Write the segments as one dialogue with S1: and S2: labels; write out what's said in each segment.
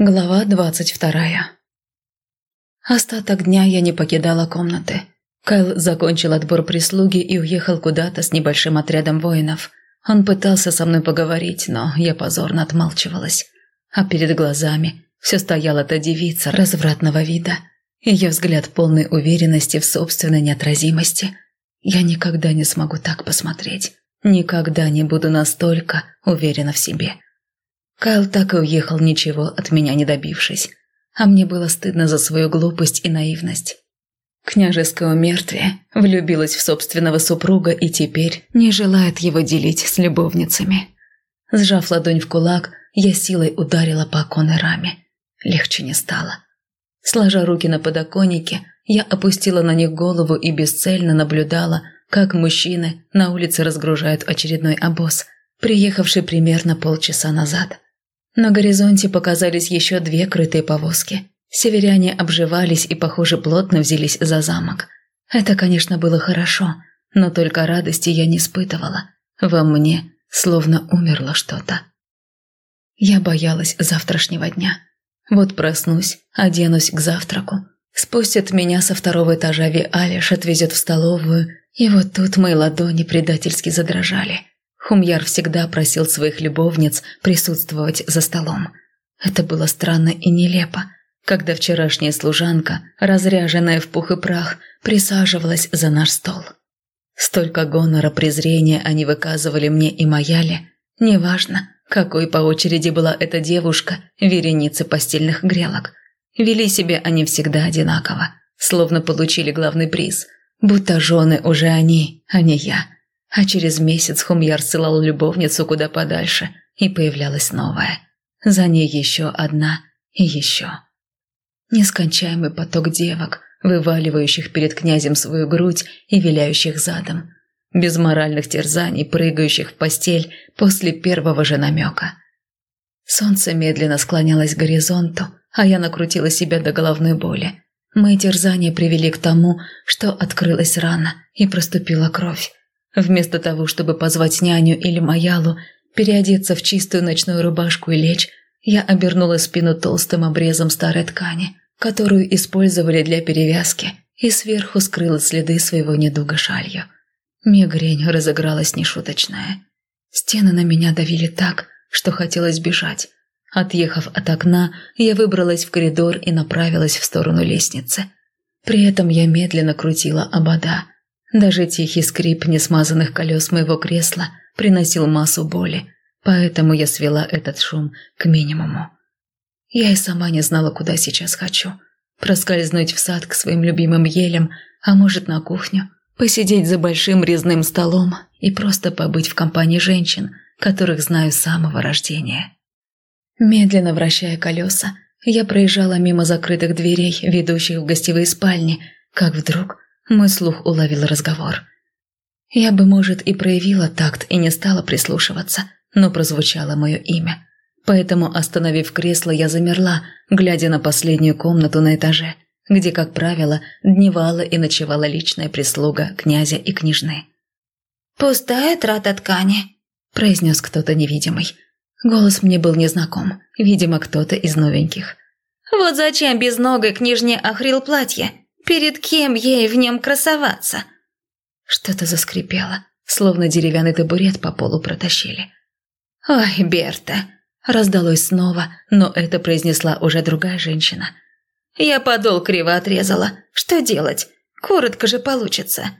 S1: Глава двадцать вторая Остаток дня я не покидала комнаты. Кайл закончил отбор прислуги и уехал куда-то с небольшим отрядом воинов. Он пытался со мной поговорить, но я позорно отмалчивалась. А перед глазами все стояла та девица развратного вида. Ее взгляд полной уверенности в собственной неотразимости. Я никогда не смогу так посмотреть. Никогда не буду настолько уверена в себе. Кайл так и уехал, ничего от меня не добившись. А мне было стыдно за свою глупость и наивность. Княжеское умертвие влюбилась в собственного супруга и теперь не желает его делить с любовницами. Сжав ладонь в кулак, я силой ударила по оконной раме. Легче не стало. Сложа руки на подоконнике, я опустила на них голову и бесцельно наблюдала, как мужчины на улице разгружают очередной обоз, приехавший примерно полчаса назад. На горизонте показались еще две крытые повозки. Северяне обживались и, похоже, плотно взялись за замок. Это, конечно, было хорошо, но только радости я не испытывала. Во мне словно умерло что-то. Я боялась завтрашнего дня. Вот проснусь, оденусь к завтраку. Спустят меня со второго этажа Виалиш, отвезет в столовую, и вот тут мои ладони предательски задрожали. Хумьяр всегда просил своих любовниц присутствовать за столом. Это было странно и нелепо, когда вчерашняя служанка, разряженная в пух и прах, присаживалась за наш стол. Столько гонора, презрения они выказывали мне и Маяли. Неважно, какой по очереди была эта девушка, вереница постельных грелок. Вели себя они всегда одинаково, словно получили главный приз, будто жены уже они, а не я – а через месяц Хумьяр ссылал любовницу куда подальше, и появлялась новая. За ней еще одна и еще. Нескончаемый поток девок, вываливающих перед князем свою грудь и виляющих задом. Без моральных терзаний, прыгающих в постель после первого же намека. Солнце медленно склонялось к горизонту, а я накрутила себя до головной боли. Мои терзания привели к тому, что открылась рана и проступила кровь. Вместо того, чтобы позвать няню или Маялу, переодеться в чистую ночную рубашку и лечь, я обернула спину толстым обрезом старой ткани, которую использовали для перевязки, и сверху скрыла следы своего недуга шалью. Мигрень разыгралась нешуточная. Стены на меня давили так, что хотелось бежать. Отъехав от окна, я выбралась в коридор и направилась в сторону лестницы. При этом я медленно крутила обода – даже тихий скрип несмазанных колес моего кресла приносил массу боли, поэтому я свела этот шум к минимуму. Я и сама не знала, куда сейчас хочу. Проскользнуть в сад к своим любимым елям, а может на кухню, посидеть за большим резным столом и просто побыть в компании женщин, которых знаю с самого рождения. Медленно вращая колеса, я проезжала мимо закрытых дверей, ведущих в гостевые спальни, как вдруг мой слух уловил разговор. Я бы, может, и проявила такт и не стала прислушиваться, но прозвучало мое имя. Поэтому, остановив кресло, я замерла, глядя на последнюю комнату на этаже, где, как правило, дневала и ночевала личная прислуга князя и княжны.
S2: «Пустая трата ткани», – произнес кто-то невидимый.
S1: Голос мне был незнаком, видимо, кто-то из новеньких.
S2: «Вот зачем безногой княжне охрил платье? Перед кем ей в нем красоваться?»
S1: Что-то заскрипело, словно деревянный табурет по полу протащили.
S2: «Ой, Берта!» – раздалось снова, но это произнесла уже другая женщина. «Я подол криво отрезала. Что делать? Коротко же получится».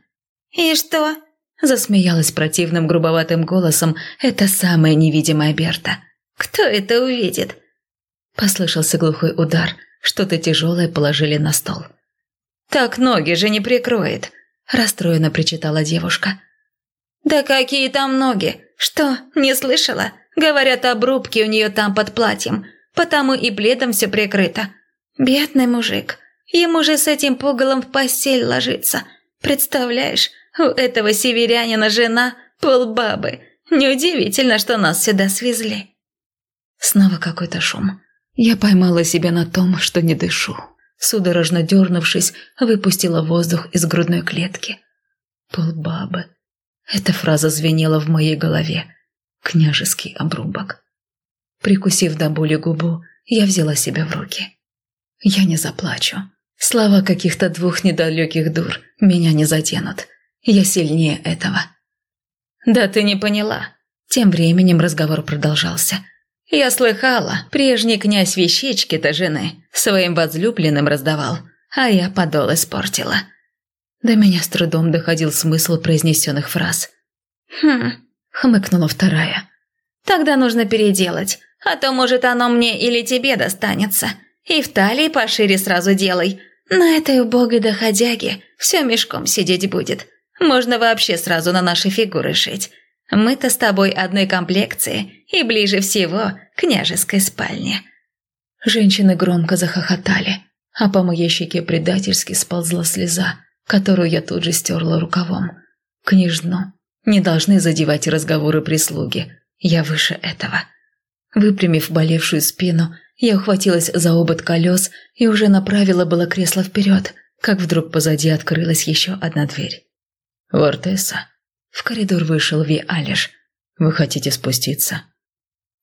S2: «И что?» – засмеялась противным грубоватым голосом эта самая невидимая Берта. «Кто это увидит?»
S1: Послышался глухой удар, что-то тяжелое положили на стол.
S2: «Так ноги же не прикроет», – расстроенно причитала девушка. «Да какие там ноги? Что, не слышала? Говорят, обрубки у нее там под платьем, потому и пледом все прикрыто. Бедный мужик, ему же с этим пугалом в постель ложиться. Представляешь, у этого северянина жена полбабы. Неудивительно, что нас сюда свезли».
S1: Снова какой-то шум. Я поймала себя на том, что не дышу. Судорожно дернувшись, выпустила воздух из грудной клетки. Полбабы. Эта фраза звенела в моей голове. Княжеский обрубок. Прикусив до боли губу, я взяла себя в руки. Я не заплачу. Слова каких-то двух недалеких дур меня не заденут. Я сильнее этого.
S2: Да ты не поняла. Тем временем разговор продолжался. Я слыхала, прежний князь вещички-то жены своим возлюбленным раздавал, а я подол испортила.
S1: До меня с трудом доходил смысл произнесенных фраз.
S2: «Хм», — хмыкнула вторая. «Тогда нужно переделать, а то, может, оно мне или тебе достанется. И в талии пошире сразу делай. На этой убогой доходяге все мешком сидеть будет. Можно вообще сразу на наши фигуры шить. Мы-то с тобой одной комплекции и ближе всего к княжеской спальне».
S1: Женщины громко захохотали, а по моей щеке предательски сползла слеза, которую я тут же стерла рукавом. Княжну не должны задевать разговоры прислуги. Я выше этого. Выпрямив болевшую спину, я ухватилась за обод колес и уже направила было кресло вперед, как вдруг позади открылась еще одна дверь. «Вортеса». В коридор вышел Ви Алиш. «Вы хотите спуститься?»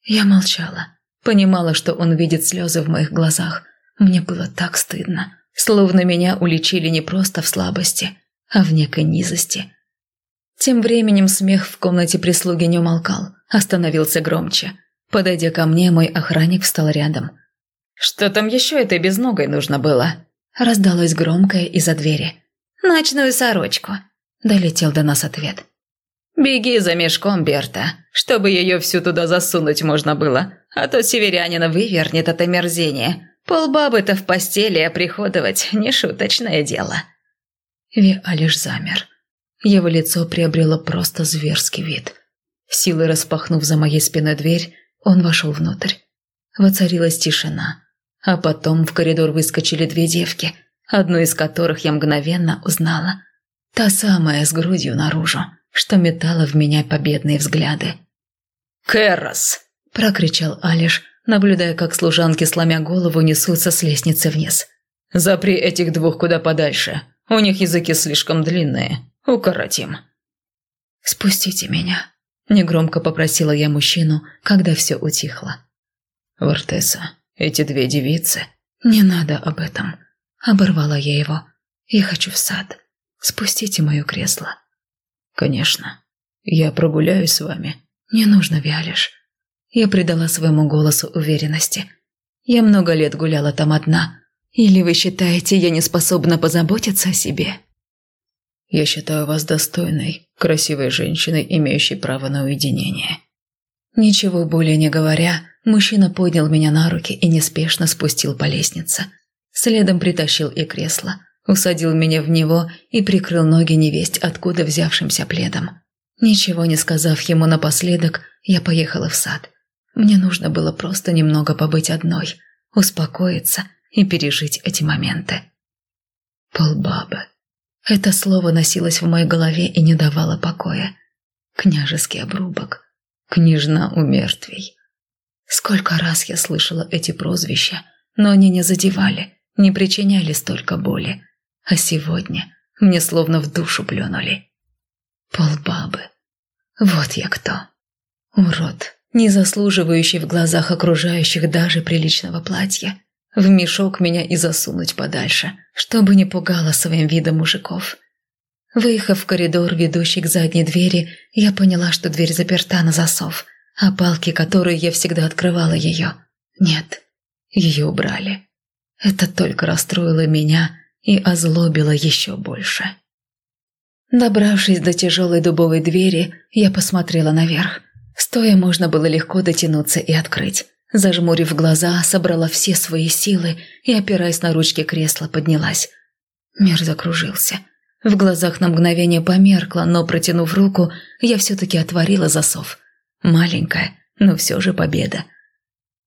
S1: Я молчала. Понимала, что он видит слезы в моих глазах. Мне было так стыдно. Словно меня уличили не просто в слабости, а в некой низости. Тем временем смех в комнате прислуги не умолкал, остановился громче. Подойдя ко мне, мой охранник встал рядом.
S2: «Что там еще этой безногой нужно было?»
S1: Раздалось громкое из-за двери.
S2: «Ночную сорочку», – долетел до нас ответ. «Беги за мешком, Берта, чтобы ее всю туда засунуть можно было, а то северянина вывернет это мерзение. Полбабы-то в постели оприходовать – не шуточное дело».
S1: Виа лишь замер. Его лицо приобрело просто зверский вид. Силой распахнув за моей спиной дверь, он вошел внутрь. Воцарилась тишина. А потом в коридор выскочили две девки, одну из которых я мгновенно узнала. Та самая с грудью наружу, что метала в меня победные взгляды.
S2: «Кэрос!»
S1: – прокричал Алиш, наблюдая, как служанки, сломя голову, несутся с лестницы вниз.
S2: «Запри этих двух куда подальше. У них языки слишком длинные. Укоротим».
S1: «Спустите меня», – негромко попросила я мужчину, когда все утихло.
S2: «Вортеса, эти две девицы...»
S1: «Не надо об этом», – оборвала я его. «Я хочу в сад. Спустите мое кресло».
S2: «Конечно. Я прогуляюсь с вами».
S1: «Не нужно, Виалиш». Я придала своему голосу уверенности. «Я много лет гуляла там одна. Или вы считаете, я не способна позаботиться о себе?»
S2: «Я считаю вас достойной, красивой женщиной, имеющей право на уединение».
S1: Ничего более не говоря, Мужчина поднял меня на руки и неспешно спустил по лестнице. Следом притащил и кресло, усадил меня в него и прикрыл ноги невесть, откуда взявшимся пледом. Ничего не сказав ему напоследок, я поехала в сад. Мне нужно было просто немного побыть одной, успокоиться и пережить эти моменты. Полбабы. Это слово носилось в моей голове и не давало покоя. Княжеский обрубок. Княжна у мертвей. Сколько раз я слышала эти прозвища, но они не задевали, не причиняли столько боли. А сегодня мне словно в душу плюнули. Полбабы. Вот я кто. Урод, не заслуживающий в глазах окружающих даже приличного платья. В мешок меня и засунуть подальше, чтобы не пугало своим видом мужиков. Выехав в коридор, ведущий к задней двери, я поняла, что дверь заперта на засов – а палки, которые я всегда открывала ее, нет, ее убрали. Это только расстроило меня и озлобило еще больше. Добравшись до тяжелой дубовой двери, я посмотрела наверх. Стоя можно было легко дотянуться и открыть. Зажмурив глаза, собрала все свои силы и, опираясь на ручки кресла, поднялась. Мир закружился. В глазах на мгновение померкло, но, протянув руку, я все-таки отворила засов – Маленькая, но все же победа.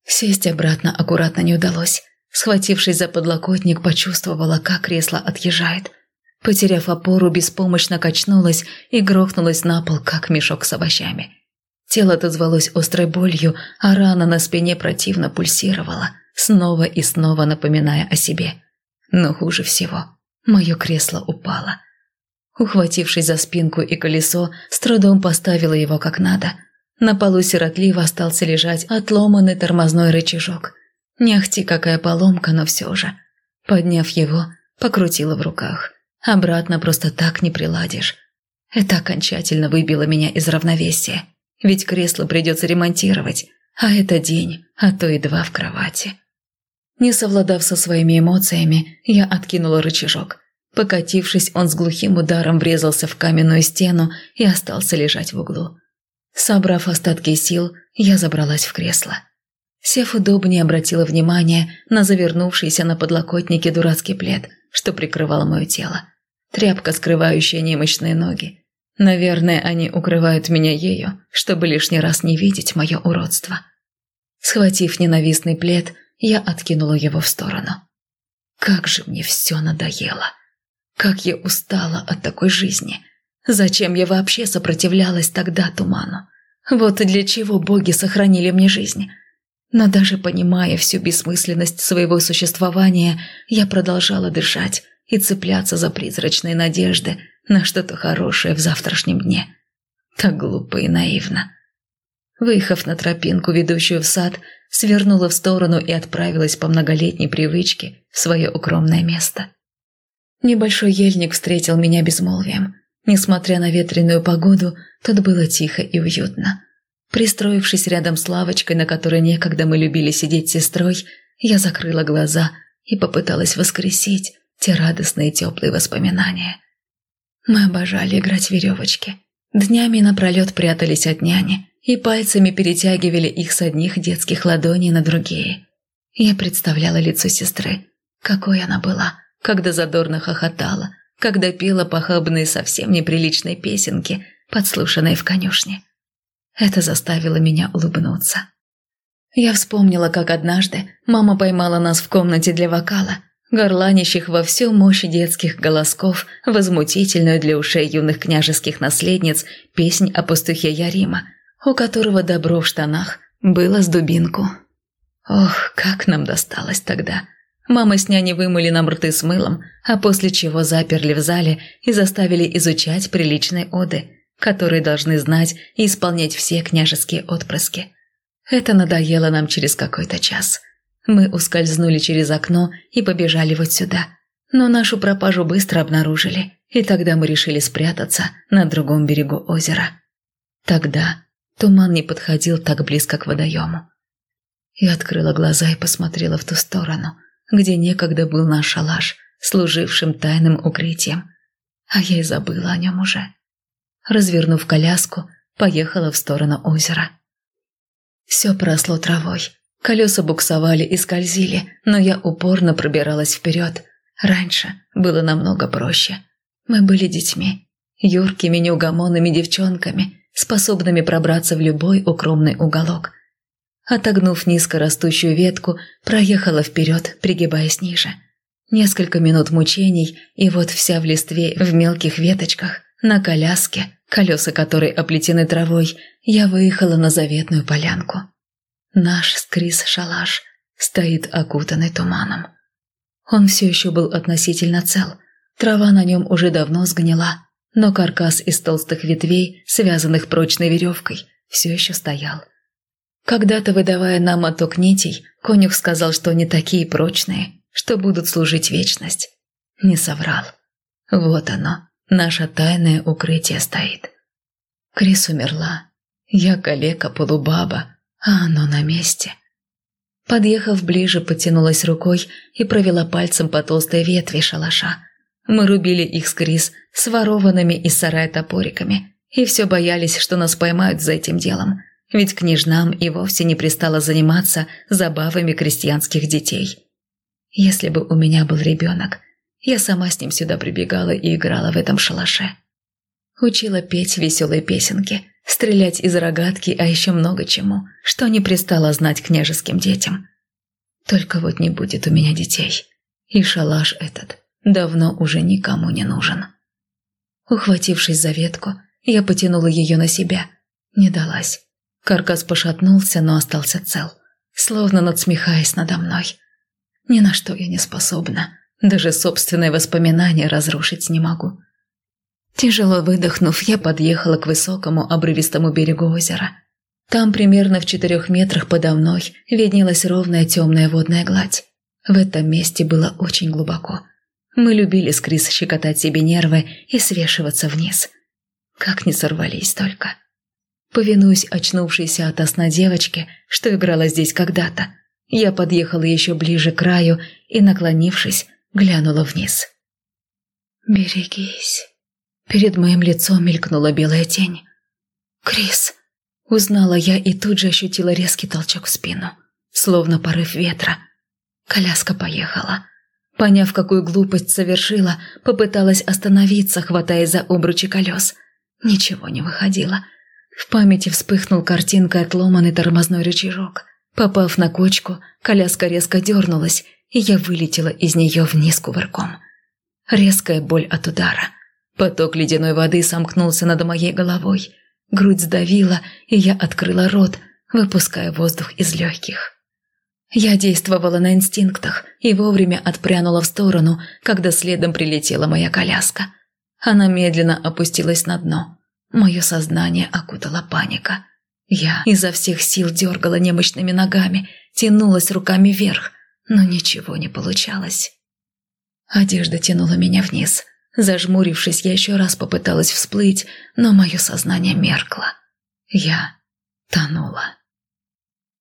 S1: Сесть обратно аккуратно не удалось. Схватившись за подлокотник, почувствовала, как кресло отъезжает. Потеряв опору, беспомощно качнулась и грохнулась на пол, как мешок с овощами. Тело отозвалось острой болью, а рана на спине противно пульсировала, снова и снова напоминая о себе. Но хуже всего, мое кресло упало. Ухватившись за спинку и колесо, с трудом поставила его как надо – на полу сиротливо остался лежать отломанный тормозной рычажок. Не ахти какая поломка, но все же. Подняв его, покрутила в руках. Обратно просто так не приладишь. Это окончательно выбило меня из равновесия. Ведь кресло придется ремонтировать, а это день, а то и два в кровати. Не совладав со своими эмоциями, я откинула рычажок. Покатившись, он с глухим ударом врезался в каменную стену и остался лежать в углу. Собрав остатки сил, я забралась в кресло. Сев удобнее, обратила внимание на завернувшийся на подлокотнике дурацкий плед, что прикрывал мое тело. Тряпка, скрывающая немощные ноги. Наверное, они укрывают меня ею, чтобы лишний раз не видеть мое уродство. Схватив ненавистный плед, я откинула его в сторону. Как же мне все надоело. Как я устала от такой жизни. Зачем я вообще сопротивлялась тогда туману? Вот для чего боги сохранили мне жизнь. Но даже понимая всю бессмысленность своего существования, я продолжала дышать и цепляться за призрачные надежды на что-то хорошее в завтрашнем дне. Так глупо и наивно. Выехав на тропинку, ведущую в сад, свернула в сторону и отправилась по многолетней привычке в свое укромное место. Небольшой ельник встретил меня безмолвием. Несмотря на ветреную погоду, тут было тихо и уютно. Пристроившись рядом с лавочкой, на которой некогда мы любили сидеть с сестрой, я закрыла глаза и попыталась воскресить те радостные теплые воспоминания. Мы обожали играть в веревочки. Днями напролет прятались от няни и пальцами перетягивали их с одних детских ладоней на другие. Я представляла лицо сестры, какой она была, когда задорно хохотала, когда пела похабные совсем неприличные песенки, подслушанные в конюшне. Это заставило меня улыбнуться. Я вспомнила, как однажды мама поймала нас в комнате для вокала, горланящих во всю мощь детских голосков, возмутительную для ушей юных княжеских наследниц песнь о пастухе Ярима, у которого добро в штанах было с дубинку. Ох, как нам досталось тогда. Мама с няней вымыли нам рты с мылом, а после чего заперли в зале и заставили изучать приличные оды, которые должны знать и исполнять все княжеские отпрыски. Это надоело нам через какой-то час. Мы ускользнули через окно и побежали вот сюда. Но нашу пропажу быстро обнаружили, и тогда мы решили спрятаться на другом берегу озера. Тогда туман не подходил так близко к водоему. Я открыла глаза и посмотрела в ту сторону – где некогда был наш шалаш, служившим тайным укрытием. А я и забыла о нем уже. Развернув коляску, поехала в сторону озера. Все просло травой. Колеса буксовали и скользили, но я упорно пробиралась вперед. Раньше было намного проще. Мы были детьми, юркими неугомонными девчонками, способными пробраться в любой укромный уголок – Отогнув низко растущую ветку, проехала вперед, пригибаясь ниже. Несколько минут мучений, и вот вся в листве, в мелких веточках, на коляске, колеса которой оплетены травой, я выехала на заветную полянку. Наш скрис-шалаш стоит окутанный туманом. Он все еще был относительно цел. Трава на нем уже давно сгнила, но каркас из толстых ветвей, связанных прочной веревкой, все еще стоял. Когда-то, выдавая нам моток нитей, конюх сказал, что они такие прочные, что будут служить вечность. Не соврал. Вот оно, наше тайное укрытие стоит. Крис умерла. Я калека-полубаба, а оно на месте. Подъехав ближе, потянулась рукой и провела пальцем по толстой ветви шалаша. Мы рубили их с Крис ворованными из сарая топориками, и все боялись, что нас поймают за этим делом – ведь княжнам и вовсе не пристало заниматься забавами крестьянских детей. Если бы у меня был ребенок, я сама с ним сюда прибегала и играла в этом шалаше. Учила петь веселые песенки, стрелять из рогатки, а еще много чему, что не пристало знать княжеским детям. Только вот не будет у меня детей, и шалаш этот давно уже никому не нужен. Ухватившись за ветку, я потянула ее на себя, не далась. Каркас пошатнулся, но остался цел, словно надсмехаясь надо мной. Ни на что я не способна, даже собственные воспоминания разрушить не могу. Тяжело выдохнув, я подъехала к высокому обрывистому берегу озера. Там примерно в четырех метрах подо мной виднелась ровная темная водная гладь. В этом месте было очень глубоко. Мы любили с Крис щекотать себе нервы и свешиваться вниз. Как не сорвались только. Повинуясь очнувшейся от сна девочке, что играла здесь когда-то, я подъехала еще ближе к краю и, наклонившись, глянула вниз. «Берегись!» Перед моим лицом мелькнула белая тень. «Крис!» Узнала я и тут же ощутила резкий толчок в спину, словно порыв ветра. Коляска поехала. Поняв, какую глупость совершила, попыталась остановиться, хватаясь за обручи колес. Ничего не выходило. В памяти вспыхнул картинкой отломанный тормозной рычажок. Попав на кочку, коляска резко дернулась, и я вылетела из нее вниз кувырком. Резкая боль от удара. Поток ледяной воды сомкнулся над моей головой. Грудь сдавила, и я открыла рот, выпуская воздух из легких. Я действовала на инстинктах и вовремя отпрянула в сторону, когда следом прилетела моя коляска. Она медленно опустилась на дно. Мое сознание окутала паника. Я изо всех сил дергала немощными ногами, тянулась руками вверх, но ничего не получалось. Одежда тянула меня вниз. Зажмурившись, я еще раз попыталась всплыть, но мое сознание меркло. Я тонула.